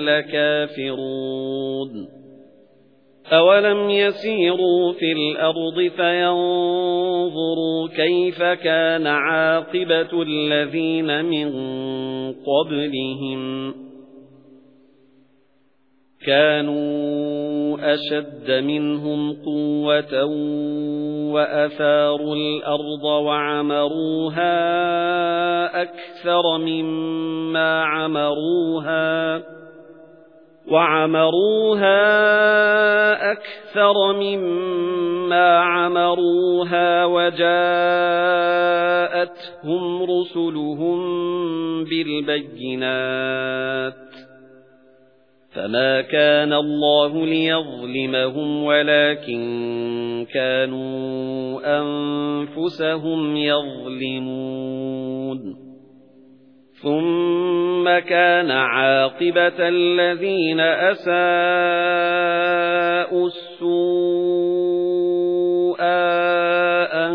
لَكَافِرُونَ أَوَلَمْ يَسِيرُوا فِي الْأَرْضِ فَيَنظُرُوا كَيْفَ كَانَ عَاقِبَةُ الَّذِينَ مِن قَبْلِهِمْ كَانُوا أَشَدَّ مِنْهُمْ قُوَّةً وَأَثَارُوا الْأَرْضَ وَعَمَرُوهَا أَكْثَرَ مِمَّا عَمَرُوهَا وَعَمَرُوهَا أَكْثَرَ مِمَّا عَمَرُوهَا وَجَاءَتْهُمْ رُسُلُهُم بِالْبَيِّنَاتِ فَمَا كَانَ اللَّهُ لِيَظْلِمَهُمْ وَلَكِن كَانُوا أَنفُسَهُمْ يَظْلِمُونَ ثُمَّ كَانَ عَاقِبَةَ الَّذِينَ أَسَاءُوا السُّوءَ أَن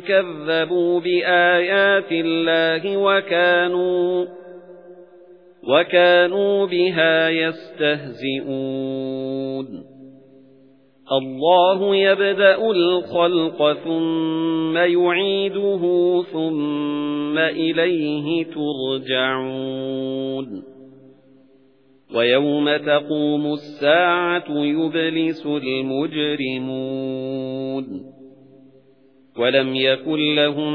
كَذَّبُوا بِآيَاتِ اللَّهِ وَكَانُوا وَكَانُوا بِهَا يَسْتَهْزِئُونَ. اللَّهُ يَبْدَأُ الْخَلْقَ ثُمَّ يُعِيدُهُ ثُمَّ إِلَيْهِ تُرْجَعُونَ. وَيَوْمَ تَقُومُ السَّاعَةُ يُبْلِسُ الْمُجْرِمُونَ. وَلَمْ يَكُنْ لَهُم